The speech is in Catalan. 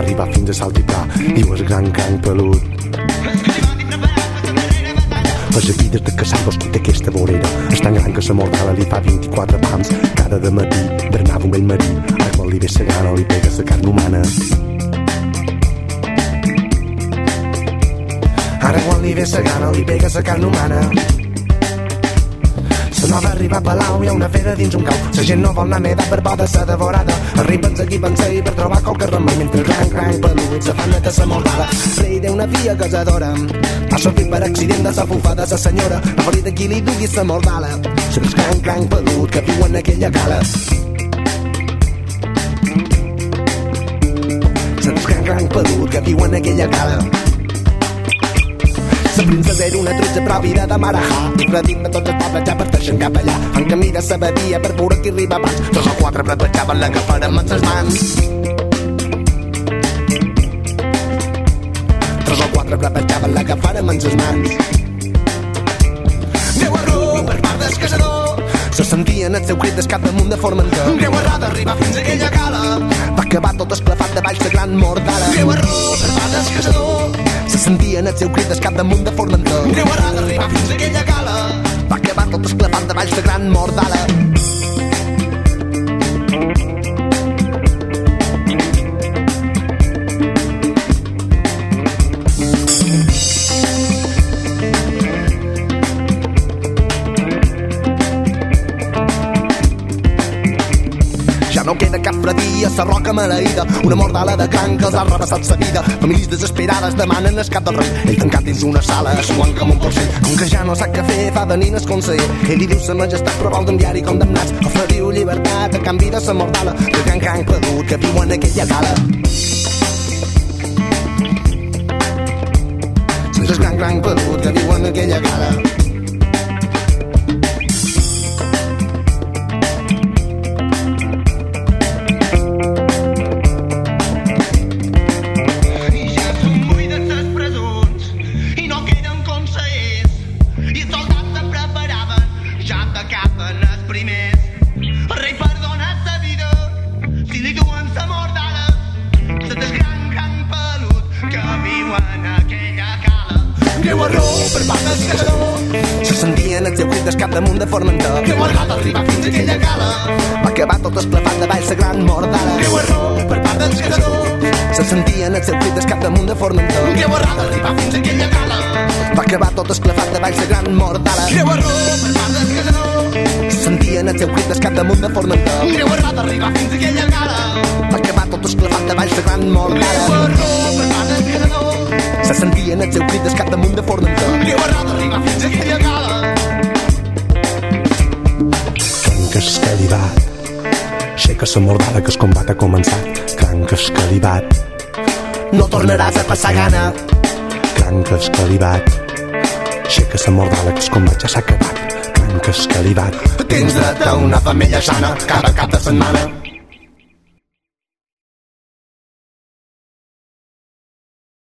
arribar fins a saltitar i el gran cranc pelut. Les avides de Casangos d'aquesta vorera és tan gran que la mordala li fa 24 pams. Cada de matí bernava un vell marí ara quan li ve la gana li pega la carn humana. Ara quan li ve la gana li pega la carn humana la nova arriba a Palau, hi ha una fera dins un cau. La gent no vol anar més per por de ser devorada. Arriba'ns aquí pensei per trobar qualque remei mentre cranc, cranc, pelut, se fan neta sa mordada. Rei d'una filla casadora. Ha sortit per accident de sa bufada sa senyora. Ha ferit aquí li dugui sa mordala. Saps cranc, cranc, pelut, que viu en aquella cala. Saps cranc, cranc, pelut, que viu en aquella cala. La princesa era una tretze pròvida de Marajà de tots els pobles ja parteixen cap allà. En camí de Sabadia per veure qui arriba abans. Dos o quatre pretejaven la que farem amb les mans. Tres o quatre pretejaven la que farem amb les mans. Déu error per part del caçador se sentien el seu crit d'escap damunt de Formentor. Greu errada arribar fins a aquella cala. Va acabar tot esclafat de baix de gran mordada. Greu error per part del caçador se sentien el seu crit d'escap damunt de Formentor. Greu errada arribar fins aquella cala. Va acabar tot esclafat de baix de gran mordada. No queda cap fredí a la roca maleïda. Una mordala de cranc que els ha rebassat sa vida Famílies desesperades demanen el cap del rei. Ell tancat dins una sala, suant com un porcell. Com que ja no sap què fer, fa venir el conseller. Ell li diu sa majestat però vol d'enviar-hi condemnats Oferiu llibertat a canvi de sa mordala. De cranc cranc perdut que viu en aquella cala Sense el cranc cranc perdut que viu en aquella cala per part del caçador Se sentien el seu crit d'escap damunt de Formentor Greu errada arribar fins a aquella cala. Va acabar tot esclafat de baix la gran mordada Greu error per part del caçador. Se sentien el seu crit d'escap damunt de Formentor Greu errada arribar fins a aquella cala. Va acabar tot esclafat de baix la gran mordada Greu error per part del caçador. Se sentien el seu crit d'escap damunt de Formentor Greu errada arribar fins a aquella cala. Va acabar tot esclafat de baix la gran mordada error per part del caçador. Se sentien el seu crit d'escap damunt de Formentor Cranc escalivat Aixeca la mordada que el combat ha començat. Cranc escalivat. No tornaràs a passar gana. Cranc escalivat. Aixeca la mordada que el combat ja s'ha acabat. Cranc escalivat. Tens dret a una femella sana cada cap de setmana.